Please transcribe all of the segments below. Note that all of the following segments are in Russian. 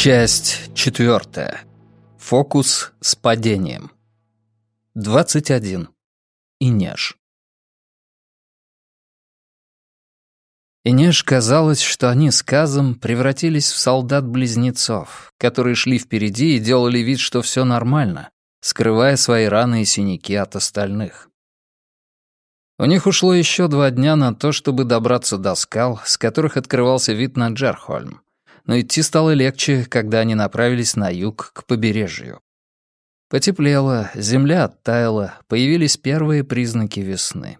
Часть четвертая. Фокус с падением. 21. Инеж. Инеж казалось, что они с Казом превратились в солдат-близнецов, которые шли впереди и делали вид, что все нормально, скрывая свои раны и синяки от остальных. У них ушло еще два дня на то, чтобы добраться до скал, с которых открывался вид на Джерхольм, но идти стало легче, когда они направились на юг, к побережью. Потеплело, земля оттаяла, появились первые признаки весны.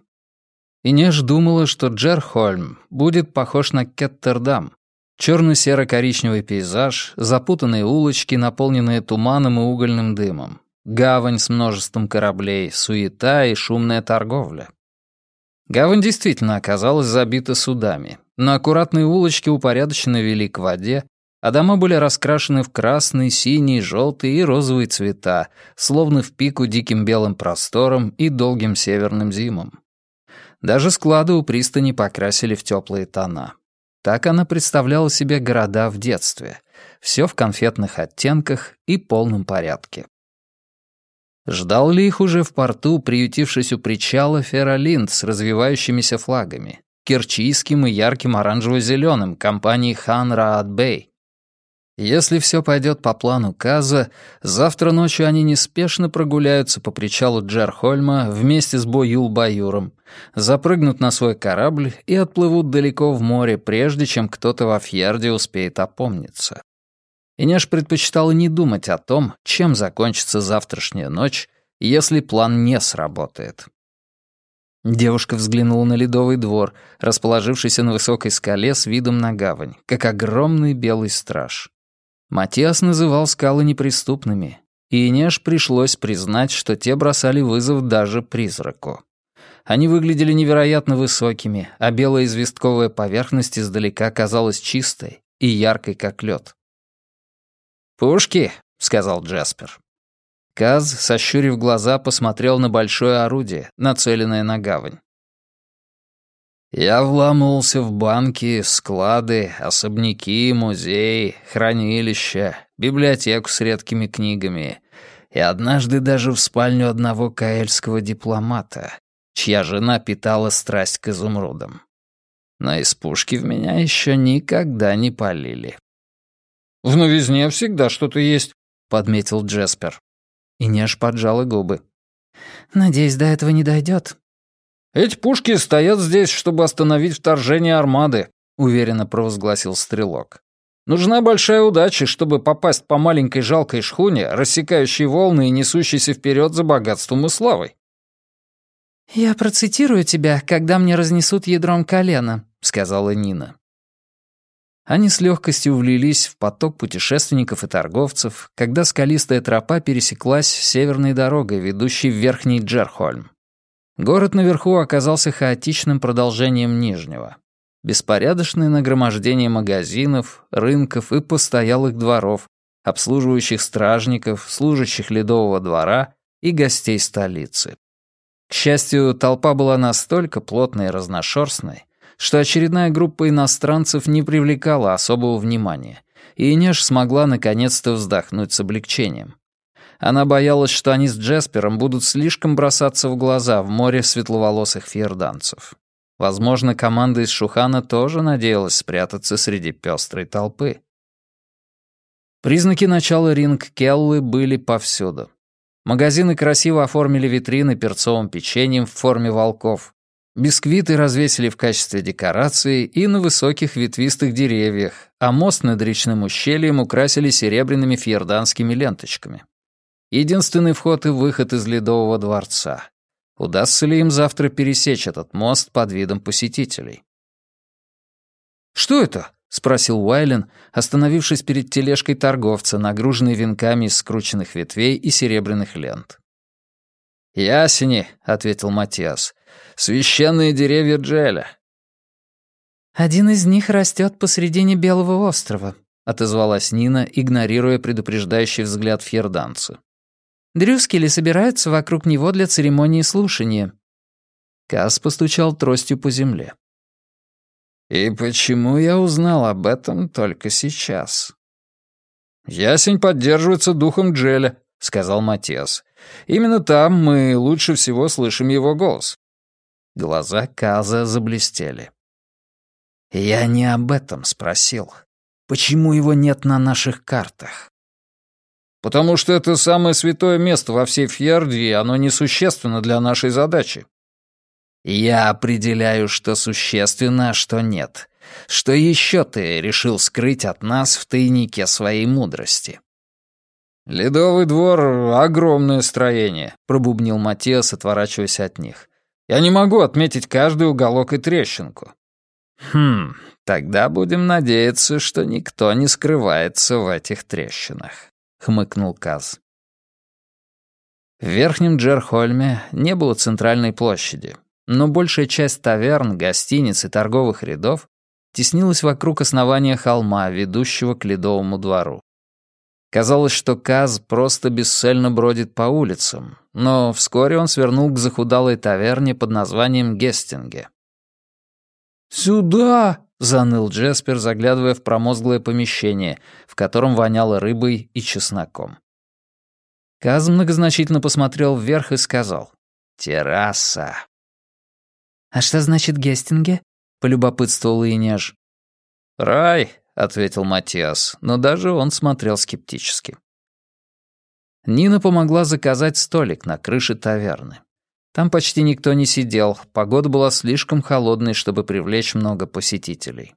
Инеж думала, что Джерхольм будет похож на Кеттердам. Черно-серо-коричневый пейзаж, запутанные улочки, наполненные туманом и угольным дымом, гавань с множеством кораблей, суета и шумная торговля. Гавань действительно оказалась забита судами, но аккуратные улочки упорядоченно вели к воде, а дома были раскрашены в красный, синий, желтый и розовый цвета, словно в пику диким белым простором и долгим северным зимам. Даже склады у пристани покрасили в теплые тона. Так она представляла себе города в детстве. Все в конфетных оттенках и полном порядке. Ждал ли их уже в порту, приютившись у причала, Феролинд с развивающимися флагами, керчийским и ярким оранжево-зеленым компании Хан Раат Бэй? Если все пойдет по плану Каза, завтра ночью они неспешно прогуляются по причалу Джерхольма вместе с Бо Юл-Баюром, запрыгнут на свой корабль и отплывут далеко в море, прежде чем кто-то во Фьерде успеет опомниться. Инеш предпочитала не думать о том, чем закончится завтрашняя ночь, если план не сработает. Девушка взглянула на ледовый двор, расположившийся на высокой скале с видом на гавань, как огромный белый страж. Матиас называл скалы неприступными, и Инеш пришлось признать, что те бросали вызов даже призраку. Они выглядели невероятно высокими, а белая известковая поверхность издалека казалась чистой и яркой, как лед. «Пушки», — сказал Джаспер. Каз, сощурив глаза, посмотрел на большое орудие, нацеленное на гавань. Я вламывался в банки, склады, особняки, музеи, хранилища, библиотеку с редкими книгами и однажды даже в спальню одного каэльского дипломата, чья жена питала страсть к изумрудам. Но из пушки в меня еще никогда не полили. «В новизне всегда что-то есть», — подметил Джеспер. И Неж поджала губы. «Надеюсь, до этого не дойдет. «Эти пушки стоят здесь, чтобы остановить вторжение армады», — уверенно провозгласил Стрелок. «Нужна большая удача, чтобы попасть по маленькой жалкой шхуне, рассекающей волны и несущейся вперед за богатством и славой». «Я процитирую тебя, когда мне разнесут ядром колено», — сказала Нина. Они с легкостью влились в поток путешественников и торговцев, когда скалистая тропа пересеклась северной дорогой, ведущей в Верхний Джерхольм. Город наверху оказался хаотичным продолжением Нижнего. Беспорядочное нагромождение магазинов, рынков и постоялых дворов, обслуживающих стражников, служащих ледового двора и гостей столицы. К счастью, толпа была настолько плотной и разношерстной, что очередная группа иностранцев не привлекала особого внимания, и Инеш смогла наконец-то вздохнуть с облегчением. Она боялась, что они с Джеспером будут слишком бросаться в глаза в море светловолосых фьерданцев. Возможно, команда из Шухана тоже надеялась спрятаться среди пестрой толпы. Признаки начала ринг-келлы были повсюду. Магазины красиво оформили витрины перцовым печеньем в форме волков, Бисквиты развесили в качестве декорации и на высоких ветвистых деревьях, а мост над речным ущельем украсили серебряными фьерданскими ленточками. Единственный вход и выход из Ледового дворца. Удастся ли им завтра пересечь этот мост под видом посетителей? «Что это?» — спросил Уайлен, остановившись перед тележкой торговца, нагруженной венками из скрученных ветвей и серебряных лент. «Ясени», — ответил Матиас, — «священные деревья Джеля». «Один из них растет посредине Белого острова», — отозвалась Нина, игнорируя предупреждающий взгляд фьерданца. «Дрюскели собираются вокруг него для церемонии слушания». Кас постучал тростью по земле. «И почему я узнал об этом только сейчас?» «Ясень поддерживается духом Джеля», — сказал Матиас. «Именно там мы лучше всего слышим его голос». Глаза Каза заблестели. «Я не об этом спросил. Почему его нет на наших картах?» «Потому что это самое святое место во всей Фьерде, и оно несущественно для нашей задачи». «Я определяю, что существенно, а что нет. Что еще ты решил скрыть от нас в тайнике своей мудрости?» «Ледовый двор — огромное строение», — пробубнил Матиас, отворачиваясь от них. «Я не могу отметить каждый уголок и трещинку». «Хм, тогда будем надеяться, что никто не скрывается в этих трещинах», — хмыкнул Каз. В Верхнем Джерхольме не было центральной площади, но большая часть таверн, гостиниц и торговых рядов теснилась вокруг основания холма, ведущего к Ледовому двору. Казалось, что Каз просто бесцельно бродит по улицам, но вскоре он свернул к захудалой таверне под названием Гестинге. «Сюда!» — заныл Джеспер, заглядывая в промозглое помещение, в котором воняло рыбой и чесноком. Каз многозначительно посмотрел вверх и сказал «Терраса». «А что значит Гестинге?» — полюбопытствовал Инеж. «Рай», ответил Матиас, но даже он смотрел скептически. Нина помогла заказать столик на крыше таверны. Там почти никто не сидел, погода была слишком холодной, чтобы привлечь много посетителей.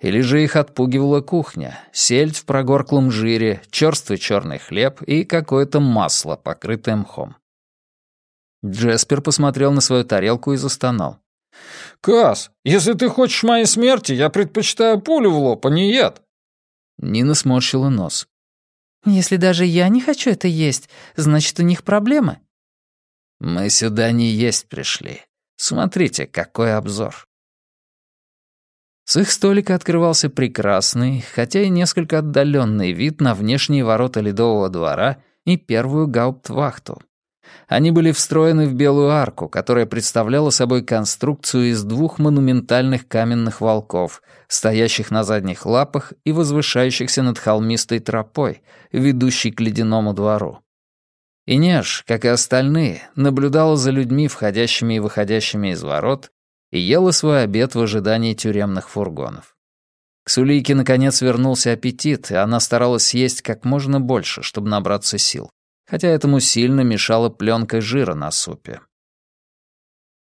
Или же их отпугивала кухня, сельдь в прогорклом жире, черствый черный хлеб и какое-то масло, покрытое мхом. Джеспер посмотрел на свою тарелку и застонал. «Кас, если ты хочешь моей смерти, я предпочитаю пулю в лоб, а не яд». Нина сморщила нос. «Если даже я не хочу это есть, значит, у них проблемы». «Мы сюда не есть пришли. Смотрите, какой обзор». С их столика открывался прекрасный, хотя и несколько отдаленный вид на внешние ворота Ледового двора и первую гауптвахту. Они были встроены в белую арку, которая представляла собой конструкцию из двух монументальных каменных волков, стоящих на задних лапах и возвышающихся над холмистой тропой, ведущей к ледяному двору. Инеш, как и остальные, наблюдала за людьми, входящими и выходящими из ворот, и ела свой обед в ожидании тюремных фургонов. К Сулейке, наконец, вернулся аппетит, и она старалась съесть как можно больше, чтобы набраться сил хотя этому сильно мешала пленка жира на супе.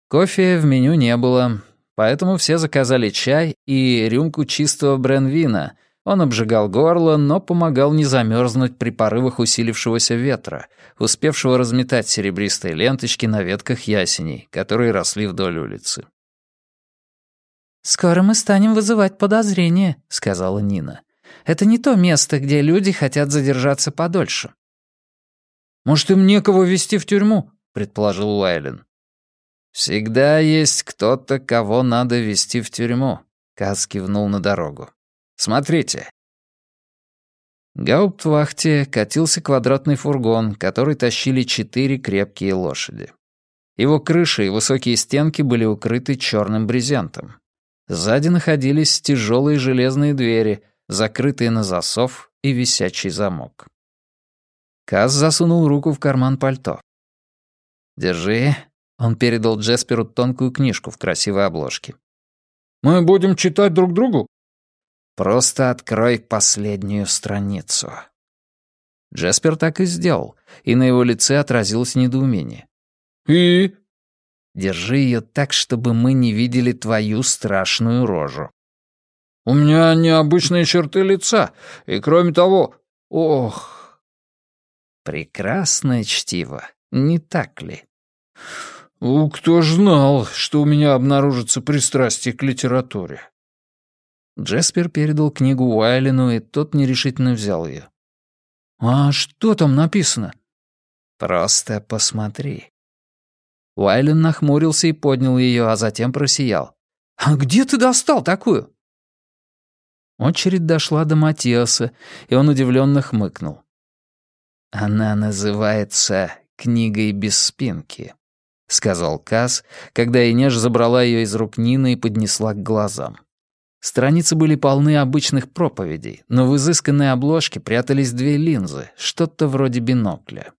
Кофе в меню не было, поэтому все заказали чай и рюмку чистого бренвина. Он обжигал горло, но помогал не замерзнуть при порывах усилившегося ветра, успевшего разметать серебристые ленточки на ветках ясеней, которые росли вдоль улицы. «Скоро мы станем вызывать подозрения», — сказала Нина. «Это не то место, где люди хотят задержаться подольше. «Может, им некого вести в тюрьму?» — предположил Уайлен. «Всегда есть кто-то, кого надо вести в тюрьму», — Кац кивнул на дорогу. «Смотрите». Гауптвахте катился квадратный фургон, который тащили четыре крепкие лошади. Его крыша и высокие стенки были укрыты черным брезентом. Сзади находились тяжелые железные двери, закрытые на засов и висячий замок. Каз засунул руку в карман пальто. «Держи». Он передал Джесперу тонкую книжку в красивой обложке. «Мы будем читать друг другу?» «Просто открой последнюю страницу». Джеспер так и сделал, и на его лице отразилось недоумение. «И?» «Держи ее так, чтобы мы не видели твою страшную рожу». «У меня необычные черты лица, и кроме того... Ох, Прекрасное чтиво, не так ли? У кто ж знал, что у меня обнаружится пристрастие к литературе? Джеспер передал книгу Уайлину, и тот нерешительно взял ее. «А что там написано?» «Просто посмотри». Уайлен нахмурился и поднял ее, а затем просиял. «А где ты достал такую?» Очередь дошла до Матиаса, и он удивленно хмыкнул. «Она называется «Книгой без спинки», — сказал Каз, когда Инеж забрала ее из рук Нины и поднесла к глазам. Страницы были полны обычных проповедей, но в изысканной обложке прятались две линзы, что-то вроде бинокля.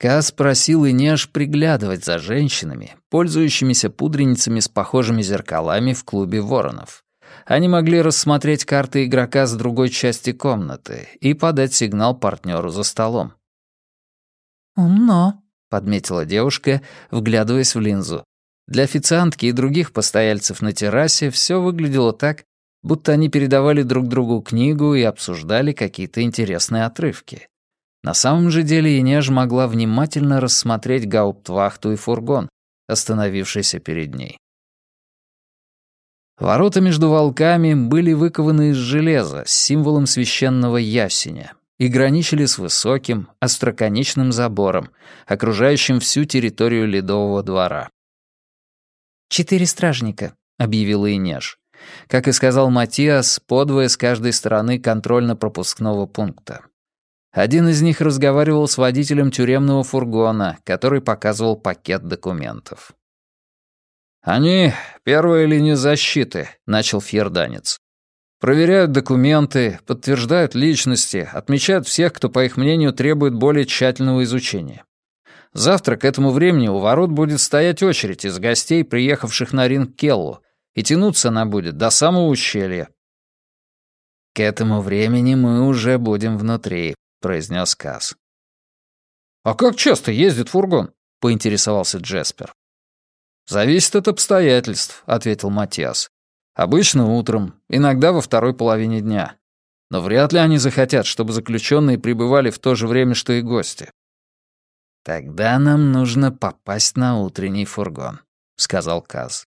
Кас просил Инеш приглядывать за женщинами, пользующимися пудреницами с похожими зеркалами в клубе воронов. Они могли рассмотреть карты игрока с другой части комнаты и подать сигнал партнеру за столом. «Умно», — подметила девушка, вглядываясь в линзу. Для официантки и других постояльцев на террасе все выглядело так, будто они передавали друг другу книгу и обсуждали какие-то интересные отрывки. На самом же деле Инеж могла внимательно рассмотреть гауптвахту и фургон, остановившийся перед ней. Ворота между волками были выкованы из железа с символом священного ясеня и граничили с высоким, остроконечным забором, окружающим всю территорию Ледового двора. «Четыре стражника», — объявила Инеж. Как и сказал Матиас, подвое с каждой стороны контрольно-пропускного пункта. Один из них разговаривал с водителем тюремного фургона, который показывал пакет документов. «Они — первая линия защиты», — начал фьерданец. «Проверяют документы, подтверждают личности, отмечают всех, кто, по их мнению, требует более тщательного изучения. Завтра к этому времени у ворот будет стоять очередь из гостей, приехавших на ринг Келлу, и тянуться она будет до самого ущелья. «К этому времени мы уже будем внутри», — произнес Касс. «А как часто ездит фургон?» — поинтересовался Джеспер. «Зависит от обстоятельств», — ответил Матиас. «Обычно утром, иногда во второй половине дня. Но вряд ли они захотят, чтобы заключенные прибывали в то же время, что и гости». «Тогда нам нужно попасть на утренний фургон», — сказал Каз.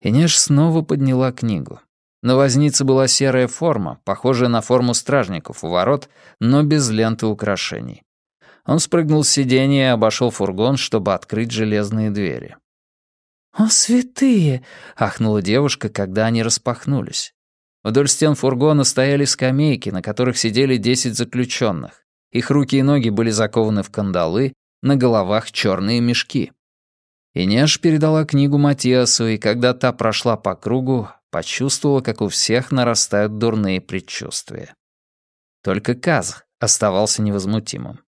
Инеш снова подняла книгу. На вознице была серая форма, похожая на форму стражников у ворот, но без ленты украшений. Он спрыгнул с сиденья и обошел фургон, чтобы открыть железные двери. «О, святые!» — ахнула девушка, когда они распахнулись. Вдоль стен фургона стояли скамейки, на которых сидели десять заключенных. Их руки и ноги были закованы в кандалы, на головах черные мешки. Инеш передала книгу Матиасу, и когда та прошла по кругу, почувствовала, как у всех нарастают дурные предчувствия. Только Каз оставался невозмутимым.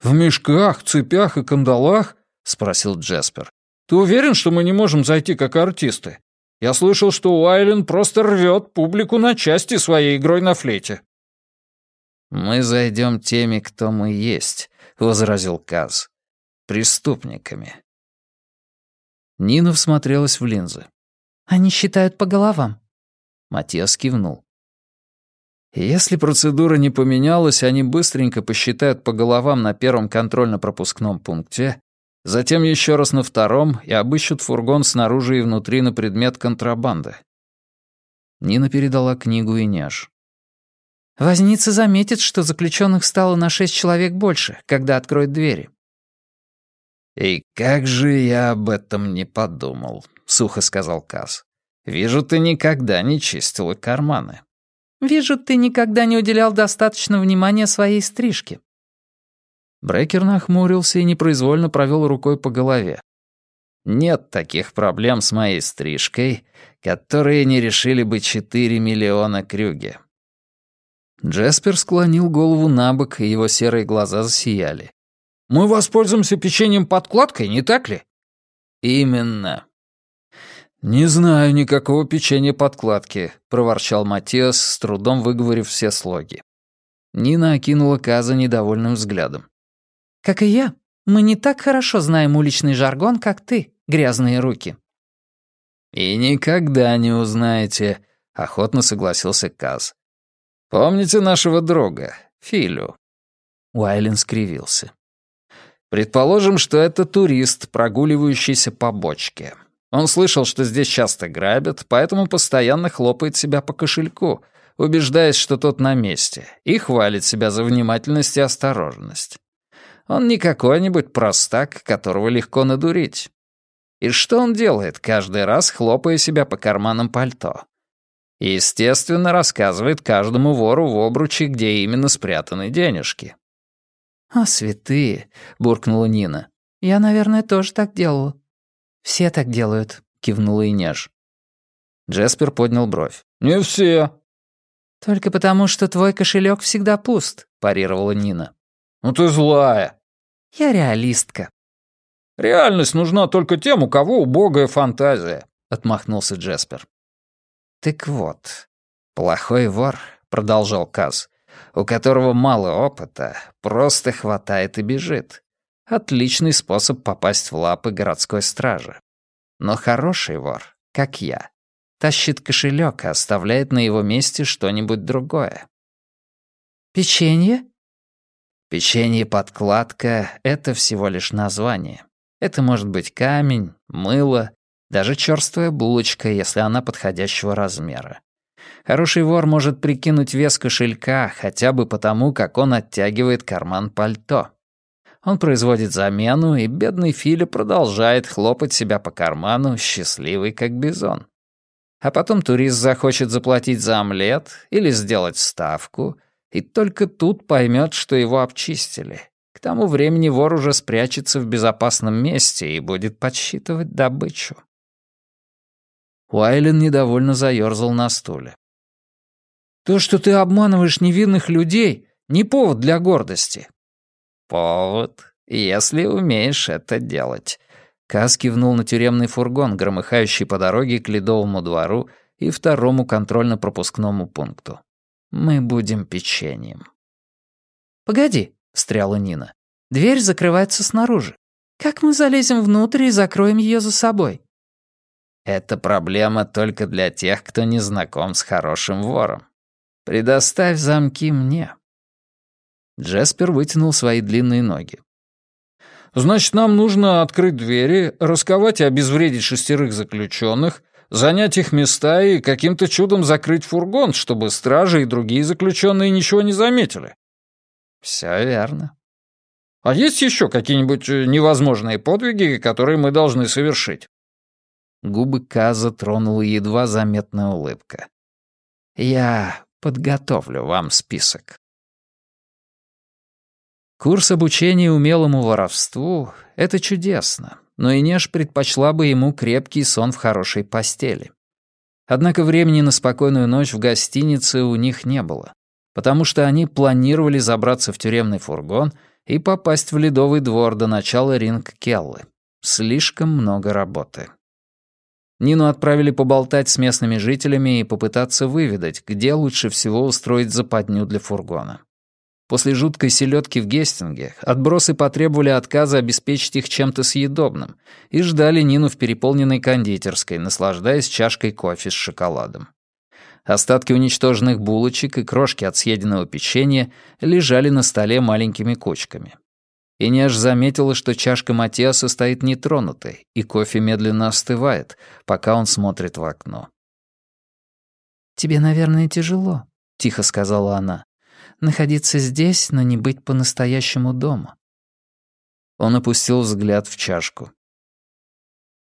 «В мешках, цепях и кандалах?» — спросил Джеспер. «Ты уверен, что мы не можем зайти как артисты? Я слышал, что Уайлен просто рвет публику на части своей игрой на флейте». «Мы зайдем теми, кто мы есть», — возразил Каз. «Преступниками. Нина всмотрелась в линзы. «Они считают по головам». Матиас кивнул. Если процедура не поменялась, они быстренько посчитают по головам на первом контрольно-пропускном пункте, затем еще раз на втором и обыщут фургон снаружи и внутри на предмет контрабанды. Нина передала книгу и няж. «Возница заметит, что заключенных стало на шесть человек больше, когда откроет двери. «И как же я об этом не подумал», — сухо сказал Каз. «Вижу, ты никогда не чистила карманы». «Вижу, ты никогда не уделял достаточно внимания своей стрижке». Брекер нахмурился и непроизвольно провел рукой по голове. «Нет таких проблем с моей стрижкой, которые не решили бы четыре миллиона крюги». Джеспер склонил голову на бок, и его серые глаза засияли. Мы воспользуемся печеньем-подкладкой, не так ли?» «Именно». «Не знаю никакого печенья-подкладки», — проворчал Матиас, с трудом выговорив все слоги. Нина окинула Каза недовольным взглядом. «Как и я, мы не так хорошо знаем уличный жаргон, как ты, грязные руки». «И никогда не узнаете», — охотно согласился Каз. «Помните нашего друга, Филю?» Уайлен скривился. Предположим, что это турист, прогуливающийся по бочке. Он слышал, что здесь часто грабят, поэтому постоянно хлопает себя по кошельку, убеждаясь, что тот на месте, и хвалит себя за внимательность и осторожность. Он не какой-нибудь простак, которого легко надурить. И что он делает, каждый раз хлопая себя по карманам пальто? Естественно, рассказывает каждому вору в обруче, где именно спрятаны денежки. «А, святые!» — буркнула Нина. «Я, наверное, тоже так делала». «Все так делают», — кивнула Инеж. Джеспер поднял бровь. «Не все». «Только потому, что твой кошелек всегда пуст», — парировала Нина. «Ну ты злая». «Я реалистка». «Реальность нужна только тем, у кого убогая фантазия», — отмахнулся Джеспер. «Так вот, плохой вор», — продолжал Каз, «у которого мало опыта, просто хватает и бежит. Отличный способ попасть в лапы городской стражи. Но хороший вор, как я, тащит кошелек и оставляет на его месте что-нибудь другое. «Печенье?» Печенье-подкладка — это всего лишь название. Это может быть камень, мыло, даже черствая булочка, если она подходящего размера. Хороший вор может прикинуть вес кошелька хотя бы потому, как он оттягивает карман пальто. Он производит замену, и бедный Филя продолжает хлопать себя по карману, счастливый как бизон. А потом турист захочет заплатить за омлет или сделать ставку, и только тут поймет, что его обчистили. К тому времени вор уже спрячется в безопасном месте и будет подсчитывать добычу. Уайлен недовольно заёрзал на стуле. «То, что ты обманываешь невинных людей, не повод для гордости. «Повод, если умеешь это делать». Каз кивнул на тюремный фургон, громыхающий по дороге к Ледовому двору и второму контрольно-пропускному пункту. «Мы будем печеньем». «Погоди», — встряла Нина. «Дверь закрывается снаружи. Как мы залезем внутрь и закроем ее за собой?» «Это проблема только для тех, кто не знаком с хорошим вором. Предоставь замки мне». Джеспер вытянул свои длинные ноги. «Значит, нам нужно открыть двери, расковать и обезвредить шестерых заключенных, занять их места и каким-то чудом закрыть фургон, чтобы стражи и другие заключенные ничего не заметили». «Все верно». «А есть еще какие-нибудь э, невозможные подвиги, которые мы должны совершить?» Губы Каза тронула едва заметная улыбка. «Я подготовлю вам список». Курс обучения умелому воровству — это чудесно, но Инеш предпочла бы ему крепкий сон в хорошей постели. Однако времени на спокойную ночь в гостинице у них не было, потому что они планировали забраться в тюремный фургон и попасть в Ледовый двор до начала ринг-келлы. Слишком много работы. Нину отправили поболтать с местными жителями и попытаться выведать, где лучше всего устроить западню для фургона. После жуткой селедки в Гестинге отбросы потребовали отказа обеспечить их чем-то съедобным и ждали Нину в переполненной кондитерской, наслаждаясь чашкой кофе с шоколадом. Остатки уничтоженных булочек и крошки от съеденного печенья лежали на столе маленькими кучками. Инеж заметила, что чашка Матиаса стоит нетронутой, и кофе медленно остывает, пока он смотрит в окно. «Тебе, наверное, тяжело», — тихо сказала она находиться здесь, но не быть по-настоящему дома. Он опустил взгляд в чашку.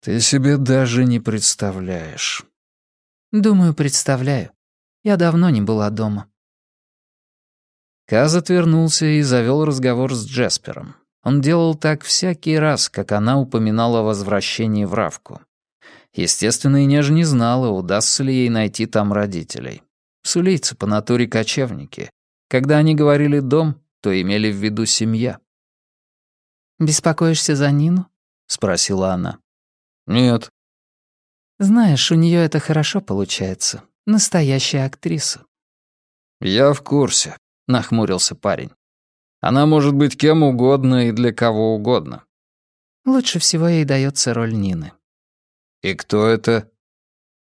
«Ты себе даже не представляешь». «Думаю, представляю. Я давно не была дома». Каз отвернулся и завел разговор с Джеспером. Он делал так всякий раз, как она упоминала о возвращении в Равку. Естественно, Инеж не знала, удастся ли ей найти там родителей. Сулейцы по натуре кочевники, когда они говорили «дом», то имели в виду семья. «Беспокоишься за Нину?» — спросила она. «Нет». «Знаешь, у нее это хорошо получается. Настоящая актриса». «Я в курсе», — нахмурился парень. «Она может быть кем угодно и для кого угодно». «Лучше всего ей дается роль Нины». «И кто это?»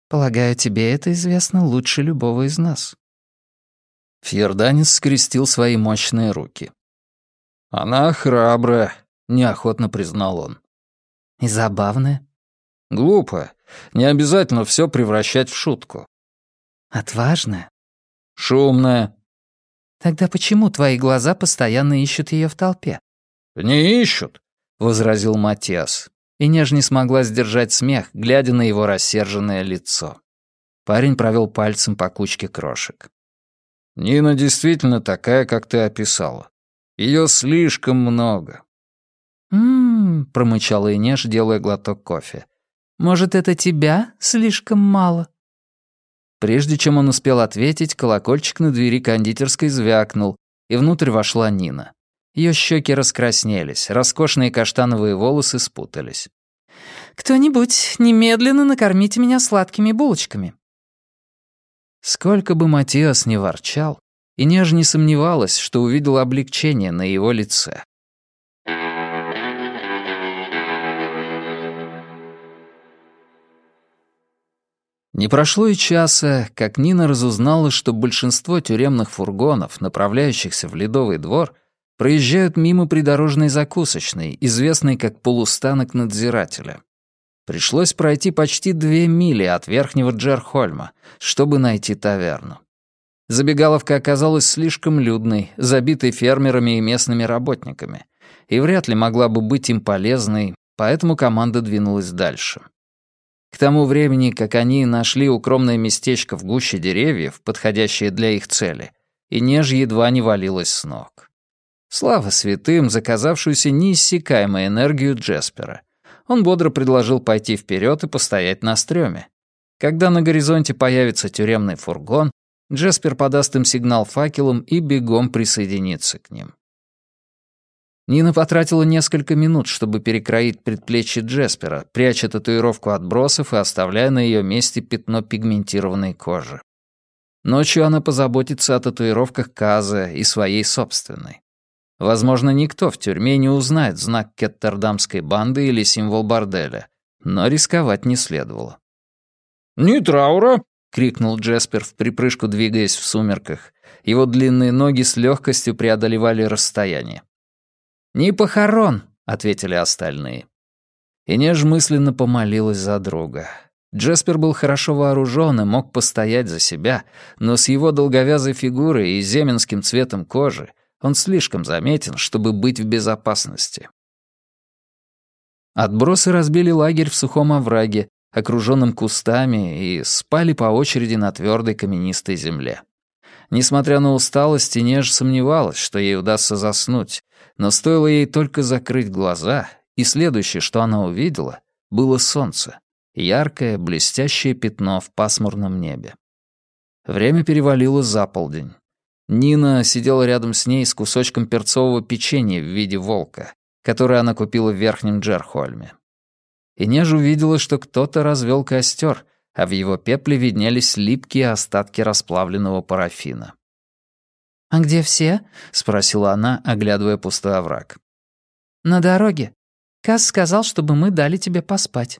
«Полагаю, тебе это известно лучше любого из нас». Фьерданец скрестил свои мощные руки. «Она храбрая», — неохотно признал он. «И забавная?» «Глупо. Не обязательно все превращать в шутку». «Отважная?» «Шумная». «Тогда почему твои глаза постоянно ищут ее в толпе?» «Не ищут», — возразил Матиас. И неж не смогла сдержать смех, глядя на его рассерженное лицо. Парень провел пальцем по кучке крошек. Нина действительно такая, как ты описала. Ее слишком много. «М-м-м», промычала Инеш, делая глоток кофе. «Может, это тебя слишком мало?» Прежде чем он успел ответить, колокольчик на двери кондитерской звякнул, и внутрь вошла Нина. Ее щеки раскраснелись, роскошные каштановые волосы спутались. «Кто-нибудь, немедленно накормите меня сладкими булочками». Сколько бы Матиас не ворчал, и неж не сомневалась, что увидела облегчение на его лице. Не прошло и часа, как Нина разузнала, что большинство тюремных фургонов, направляющихся в Ледовый двор, проезжают мимо придорожной закусочной, известной как полустанок надзирателя. Пришлось пройти почти две мили от верхнего Джерхольма, чтобы найти таверну. Забегаловка оказалась слишком людной, забитой фермерами и местными работниками, и вряд ли могла бы быть им полезной, поэтому команда двинулась дальше. К тому времени, как они нашли укромное местечко в гуще деревьев, подходящее для их цели, и неж едва не валилась с ног. Слава святым, заказавшуюся неиссякаемой энергию Джеспера. Он бодро предложил пойти вперед и постоять на стреме. Когда на горизонте появится тюремный фургон, Джеспер подаст им сигнал факелом и бегом присоединится к ним. Нина потратила несколько минут, чтобы перекроить предплечье Джеспера, пряча татуировку отбросов и оставляя на ее месте пятно пигментированной кожи. Ночью она позаботится о татуировках Каза и своей собственной. Возможно, никто в тюрьме не узнает знак кеттердамской банды или символ борделя, но рисковать не следовало. «Ни траура!» — крикнул Джеспер в припрыжку, двигаясь в сумерках. Его длинные ноги с легкостью преодолевали расстояние. «Не похорон», — ответили остальные. Инеж мысленно помолилась за друга. Джеспер был хорошо вооружен и мог постоять за себя, но с его долговязой фигурой и земенским цветом кожи он слишком заметен, чтобы быть в безопасности. Отбросы разбили лагерь в сухом овраге, окруженном кустами, и спали по очереди на твердой каменистой земле. Несмотря на усталость, Инеж сомневалась, что ей удастся заснуть, но стоило ей только закрыть глаза, и следующее, что она увидела, было солнце, яркое, блестящее пятно в пасмурном небе. Время перевалило за полдень. Нина сидела рядом с ней с кусочком перцового печенья в виде волка, которое она купила в Верхнем Джерхольме. И Неж увидела, что кто-то развел костер, а в его пепле виднелись липкие остатки расплавленного парафина. «А где все?» — спросила она, оглядывая пустой овраг. «На дороге. Кас сказал, чтобы мы дали тебе поспать».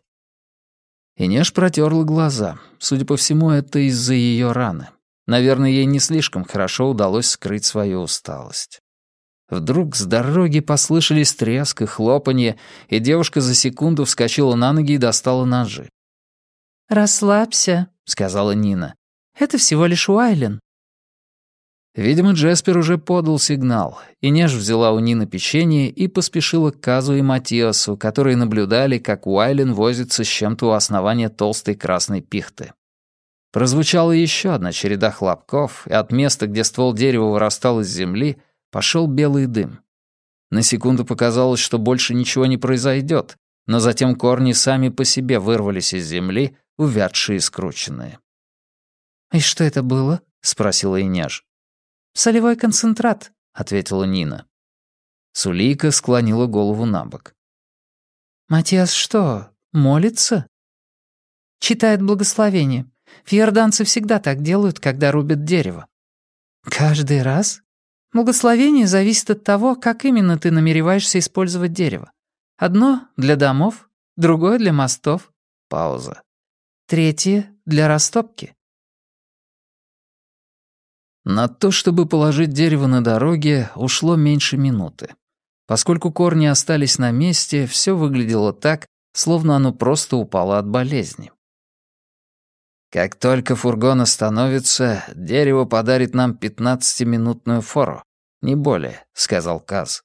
Инеш протерла глаза. Судя по всему, это из-за ее раны. Наверное, ей не слишком хорошо удалось скрыть свою усталость. Вдруг с дороги послышались треск и хлопанье, и девушка за секунду вскочила на ноги и достала ножи. «Расслабься», — сказала Нина. «Это всего лишь Уайлен». Видимо, Джеспер уже подал сигнал, и Неж взяла у Нины печенье и поспешила к Казу и Матиасу, которые наблюдали, как Уайлен возится с чем-то у основания толстой красной пихты. Прозвучала еще одна череда хлопков, и от места, где ствол дерева вырастал из земли, пошел белый дым. На секунду показалось, что больше ничего не произойдет, но затем корни сами по себе вырвались из земли, увядшие и скрученные. «И что это было?» — спросила Инеж. «Солевой концентрат», — ответила Нина. Сулейка склонила голову на бок. «Матиас что, молится?» «Читает благословение. Фьерданцы всегда так делают, когда рубят дерево». «Каждый раз?» «Благословение зависит от того, как именно ты намереваешься использовать дерево. Одно — для домов, другое — для мостов». Пауза. «Третье — для растопки. На то, чтобы положить дерево на дороге, ушло меньше минуты. Поскольку корни остались на месте, все выглядело так, словно оно просто упало от болезни. «Как только фургон остановится, дерево подарит нам пятнадцатиминутную фору. Не более», — сказал Каз.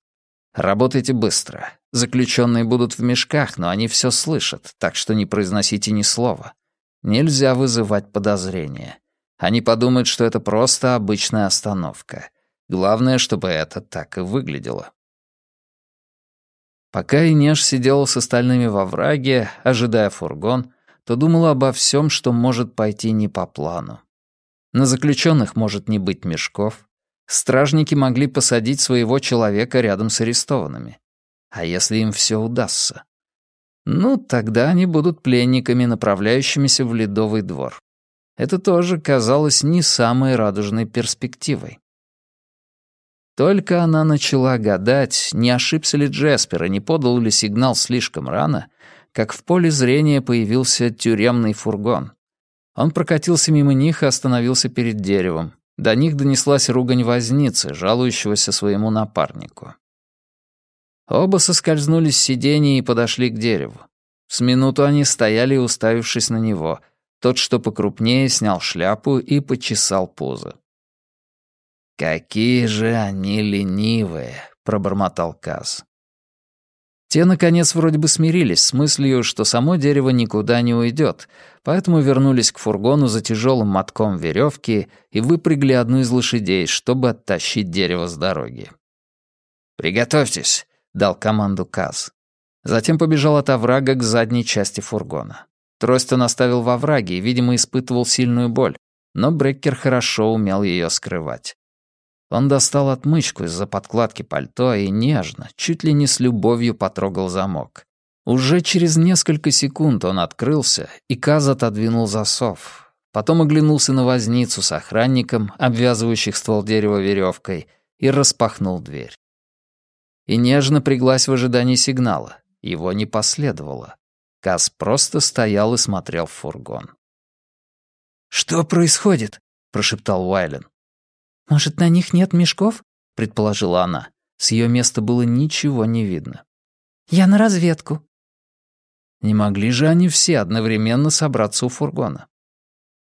«Работайте быстро. Заключенные будут в мешках, но они все слышат, так что не произносите ни слова. Нельзя вызывать подозрения. Они подумают, что это просто обычная остановка. Главное, чтобы это так и выглядело. Пока Инеш сидела с остальными во враге, ожидая фургон, то думала обо всем, что может пойти не по плану. На заключенных может не быть мешков. Стражники могли посадить своего человека рядом с арестованными. А если им все удастся? Ну, тогда они будут пленниками, направляющимися в Ледовый двор. Это тоже казалось не самой радужной перспективой. Только она начала гадать, не ошибся ли Джеспер и не подал ли сигнал слишком рано, как в поле зрения появился тюремный фургон. Он прокатился мимо них и остановился перед деревом. До них донеслась ругань возницы, жалующегося своему напарнику. Оба соскользнули с сиденья и подошли к дереву. С минуту они стояли, уставившись на него. Тот, что покрупнее, снял шляпу и почесал пузо. «Какие же они ленивые!» — пробормотал Каз. Те, наконец, вроде бы смирились с мыслью, что само дерево никуда не уйдет, поэтому вернулись к фургону за тяжелым мотком веревки и выпрягли одну из лошадей, чтобы оттащить дерево с дороги. «Приготовьтесь», — дал команду Каз. Затем побежал от оврага к задней части фургона. Трость оставил во враге и, видимо, испытывал сильную боль, но Бреккер хорошо умел ее скрывать. Он достал отмычку из-за подкладки пальто и нежно, чуть ли не с любовью потрогал замок. Уже через несколько секунд он открылся, и Каз отодвинул засов. Потом оглянулся на возницу с охранником, обвязывающих ствол дерева веревкой, и распахнул дверь. И нежно приглась в ожидании сигнала. Его не последовало. Каз просто стоял и смотрел в фургон. «Что происходит?» — прошептал Уайлен. «Может, на них нет мешков?» — предположила она. С ее места было ничего не видно. «Я на разведку». Не могли же они все одновременно собраться у фургона.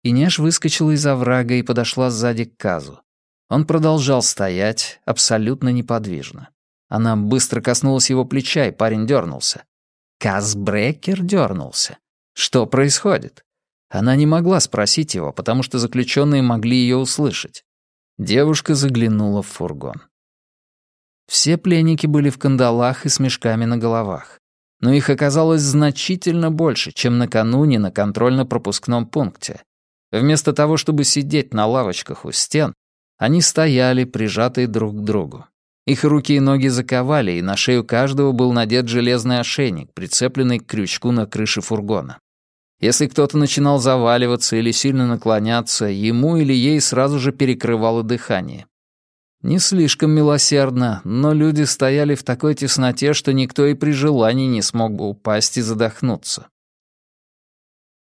Инеш выскочила из оврага и подошла сзади к Казу. Он продолжал стоять, абсолютно неподвижно. Она быстро коснулась его плеча, и парень дернулся. Каз Брекер дернулся. Что происходит? Она не могла спросить его, потому что заключенные могли ее услышать. Девушка заглянула в фургон. Все пленники были в кандалах и с мешками на головах. Но их оказалось значительно больше, чем накануне на контрольно-пропускном пункте. Вместо того, чтобы сидеть на лавочках у стен, они стояли, прижатые друг к другу. Их руки и ноги заковали, и на шею каждого был надет железный ошейник, прицепленный к крючку на крыше фургона. Если кто-то начинал заваливаться или сильно наклоняться, ему или ей сразу же перекрывало дыхание. Не слишком милосердно, но люди стояли в такой тесноте, что никто и при желании не смог бы упасть и задохнуться.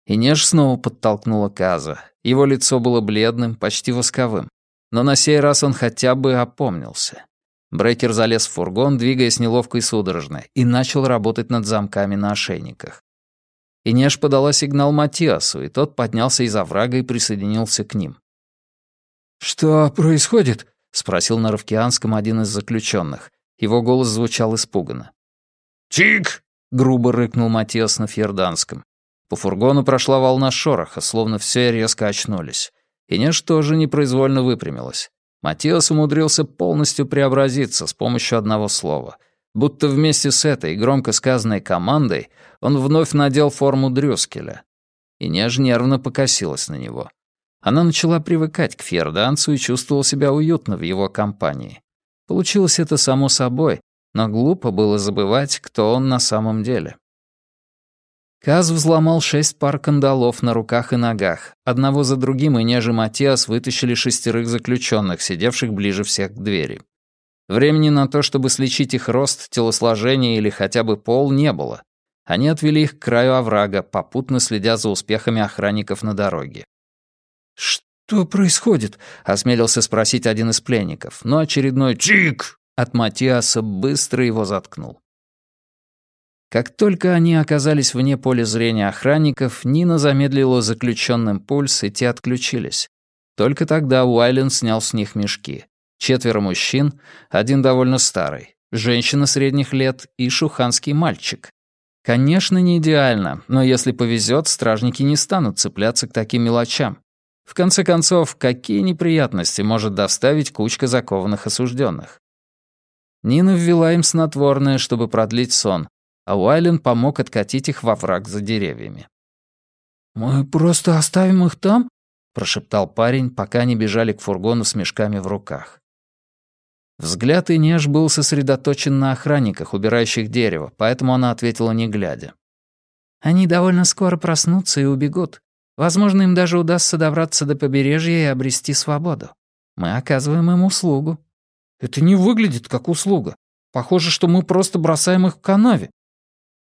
Инеж снова подтолкнула Каза. Его лицо было бледным, почти восковым. Но на сей раз он хотя бы опомнился. Брейкер залез в фургон, двигаясь неловко и судорожно, и начал работать над замками на ошейниках. Инеш подала сигнал Матиасу, и тот поднялся из оврага и присоединился к ним. «Что происходит?» — спросил на ровкианском один из заключенных. Его голос звучал испуганно. «Тик!» — грубо рыкнул Матиас на фьерданском. По фургону прошла волна шороха, словно все резко очнулись. Инеш тоже непроизвольно выпрямилась. Матиас умудрился полностью преобразиться с помощью одного слова — будто вместе с этой громко сказанной командой он вновь надел форму Дрюскеля. И неж нервно покосилась на него. Она начала привыкать к фьерданцу и чувствовала себя уютно в его компании. Получилось это само собой, но глупо было забывать, кто он на самом деле. Каз взломал шесть пар кандалов на руках и ногах. Одного за другим и неже Матиас вытащили шестерых заключенных, сидевших ближе всех к двери. Времени на то, чтобы слечить их рост, телосложение или хотя бы пол, не было. Они отвели их к краю оврага, попутно следя за успехами охранников на дороге. «Что происходит?» — осмелился спросить один из пленников, но очередной «Чик!» от Матиаса быстро его заткнул. Как только они оказались вне поля зрения охранников, Нина замедлила заключенным пульс, и те отключились. Только тогда Уайлен снял с них мешки. Четверо мужчин, один довольно старый, женщина средних лет и шуханский мальчик. Конечно, не идеально, но если повезет, стражники не станут цепляться к таким мелочам. В конце концов, какие неприятности может доставить кучка закованных осужденных? Нина ввела им снотворное, чтобы продлить сон, а Уайлен помог откатить их во враг за деревьями. «Мы просто оставим их там?» — прошептал парень, пока они бежали к фургону с мешками в руках. Взгляд Инеж был сосредоточен на охранниках, убирающих дерево, поэтому она ответила не глядя. «Они довольно скоро проснутся и убегут. Возможно, им даже удастся добраться до побережья и обрести свободу. Мы оказываем им услугу». «Это не выглядит как услуга. Похоже, что мы просто бросаем их в канаве».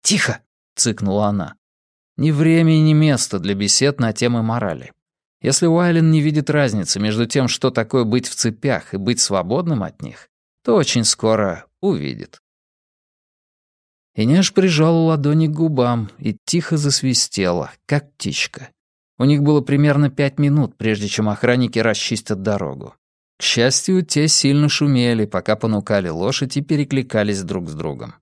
«Тихо!» — цыкнула она. Ни время и ни место для бесед на темы морали. Если Уайлен не видит разницы между тем, что такое быть в цепях и быть свободным от них, то очень скоро увидит. Инеш прижала ладони к губам и тихо засвистела, как птичка. У них было примерно пять минут, прежде чем охранники расчистят дорогу. К счастью, те сильно шумели, пока понукали лошадь и перекликались друг с другом.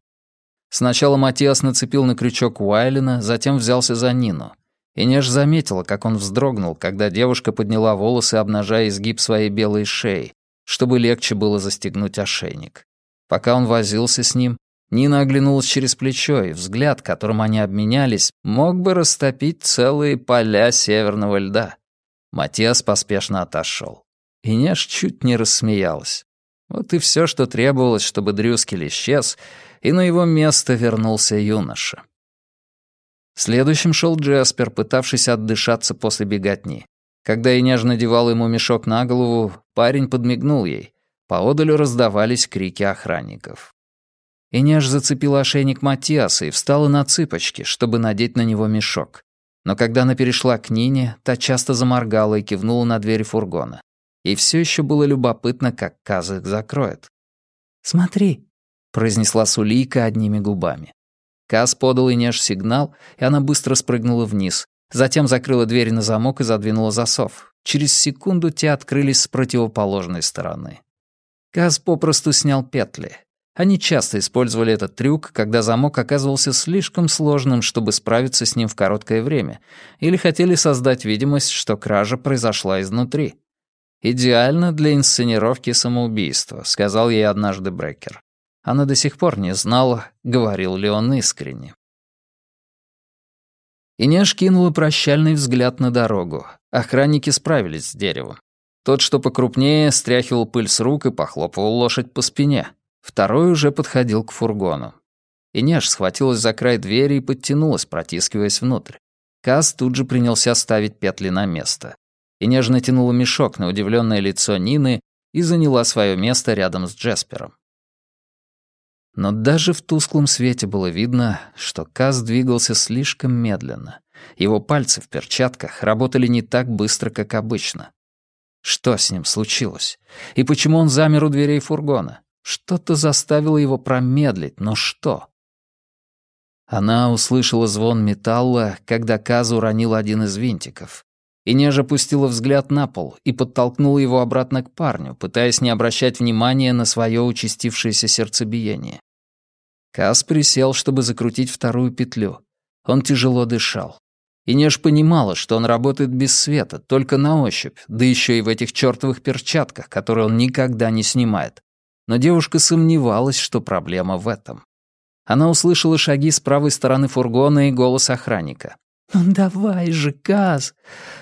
Сначала Матиас нацепил на крючок Уайлена, затем взялся за Нину. Инеш заметила, как он вздрогнул, когда девушка подняла волосы, обнажая изгиб своей белой шеи, чтобы легче было застегнуть ошейник. Пока он возился с ним, Нина оглянулась через плечо, и взгляд, которым они обменялись, мог бы растопить целые поля северного льда. Матиас поспешно отошел. Инеш чуть не рассмеялась. Вот и все, что требовалось, чтобы Дрюскель исчез, и на его место вернулся юноша. Следующим шел Джеспер, пытавшийся отдышаться после беготни. Когда Инеж надевал ему мешок на голову, парень подмигнул ей. Поодалю раздавались крики охранников. Инеж зацепила ошейник Матиаса и встала на цыпочки, чтобы надеть на него мешок. Но когда она перешла к Нине, та часто заморгала и кивнула на дверь фургона. И все еще было любопытно, как Каз их закроет. «Смотри», — произнесла Сулийка одними губами. Каз подал Инеш сигнал, и она быстро спрыгнула вниз. Затем закрыла дверь на замок и задвинула засов. Через секунду те открылись с противоположной стороны. Каз попросту снял петли. Они часто использовали этот трюк, когда замок оказывался слишком сложным, чтобы справиться с ним в короткое время, или хотели создать видимость, что кража произошла изнутри. «Идеально для инсценировки самоубийства», — сказал ей однажды Брекер. Она до сих пор не знала, говорил ли он искренне. Инеш кинула прощальный взгляд на дорогу. Охранники справились с деревом. Тот, что покрупнее, стряхивал пыль с рук и похлопывал лошадь по спине. Второй уже подходил к фургону. Инеш схватилась за край двери и подтянулась, протискиваясь внутрь. Каз тут же принялся ставить петли на место и нежно тянула мешок на удивленное лицо Нины и заняла свое место рядом с Джеспером. Но даже в тусклом свете было видно, что Каз двигался слишком медленно. Его пальцы в перчатках работали не так быстро, как обычно. Что с ним случилось? И почему он замер у дверей фургона? Что-то заставило его промедлить, но что? Она услышала звон металла, когда Каз уронил один из винтиков. И неж опустила взгляд на пол и подтолкнула его обратно к парню, пытаясь не обращать внимания на свое участившееся сердцебиение. Кас присел, чтобы закрутить вторую петлю. Он тяжело дышал. И Неж понимала, что он работает без света, только на ощупь, да еще и в этих чертовых перчатках, которые он никогда не снимает. Но девушка сомневалась, что проблема в этом. Она услышала шаги с правой стороны фургона и голос охранника. «Ну давай же, Каз!»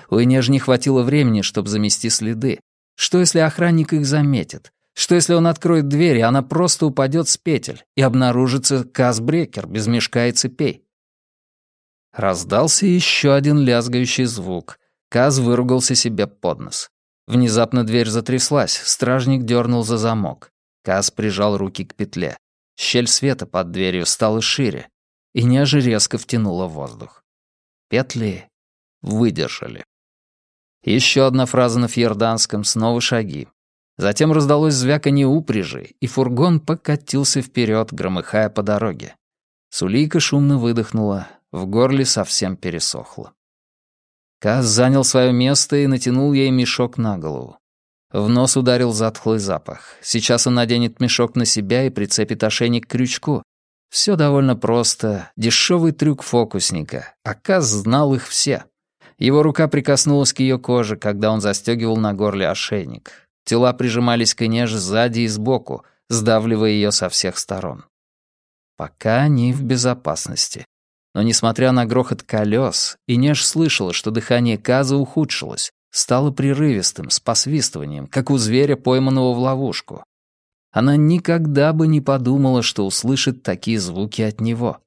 У Инеж не хватило времени, чтобы замести следы. Что, если охранник их заметит? Что, если он откроет дверь, и она просто упадет с петель, и обнаружится Каз-брекер без мешка и цепей? Раздался еще один лязгающий звук. Каз выругался себе под нос. Внезапно дверь затряслась, стражник дернул за замок. Каз прижал руки к петле. Щель света под дверью стала шире, и неже резко втянула воздух. Петли выдержали. Еще одна фраза на фьерданском, снова шаги. Затем раздалось звяканье упряжи, и фургон покатился вперед, громыхая по дороге. Сулейка шумно выдохнула, в горле совсем пересохло. Каз занял свое место и натянул ей мешок на голову. В нос ударил затхлый запах. Сейчас он наденет мешок на себя и прицепит ошейник к крючку, все довольно просто, дешевый трюк фокусника, а Каз знал их все. Его рука прикоснулась к ее коже, когда он застегивал на горле ошейник. Тела прижимались к Инеж сзади и сбоку, сдавливая ее со всех сторон. Пока они в безопасности. Но, несмотря на грохот колес, Инеш слышала, что дыхание Каза ухудшилось, стало прерывистым, с посвистыванием, как у зверя, пойманного в ловушку. Она никогда бы не подумала, что услышит такие звуки от него.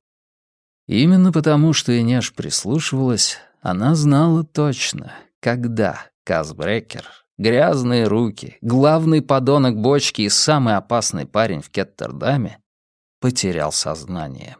именно потому, что Инеш прислушивалась, она знала точно, когда Казбрекер, грязные руки, главный подонок бочки и самый опасный парень в Кеттердаме потерял сознание.